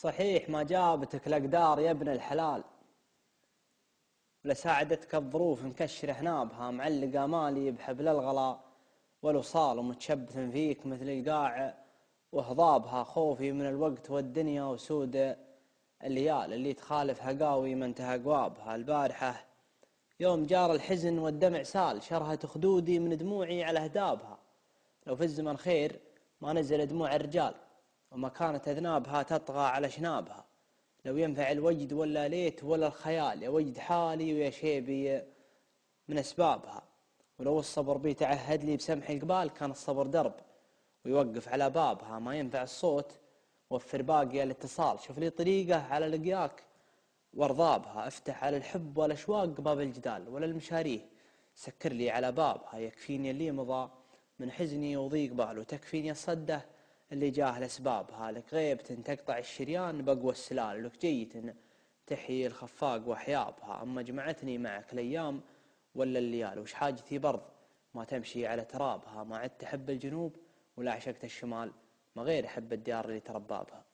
صحيح ما جابتك الأقدار يا ابن الحلال. ولا ساعدتك الظروف مكشر حنابها معلقة مالي بحبل الغلا والوصال ومتشبث فيك مثل القاع وهضابها خوفي من الوقت والدنيا وسود الليال اللي تخالف هقاوي ما انتهى قوابها البارحة. يوم جار الحزن والدمع سال شرهت خدودي من دموعي على هدابها لو في الزمن خير ما نزل دموع الرجال. وما كانت أذنابها تطغى على شنابها. لو ينفع الوجد ولا ليت ولا الخيال يا وجد حالي ويا شيبي من أسبابها. ولو الصبر بي تعهد لي بسمح القبال كان الصبر درب ويوقف على بابها. ما ينفع الصوت وفر باقي الاتصال. شوف لي طريقة على لقياك وارضابها افتح على الحب والأشواق باب الجدال ولا المشاريه. سكر لي على بابها. يكفيني اللي مضى من حزني وضيق بال وتكفيني الصدة اللي جاه لاسبابها لك غيبة تقطع الشريان بقوى السلال. لك جيت تحيي الخفاق واحيابها أما جمعتني معك الأيام ولا الليال وش حاجتي برض؟ ما تمشي على ترابها. ما عدت أحب الجنوب ولا عشقت الشمال. ما غير أحب الديار اللي تربابها.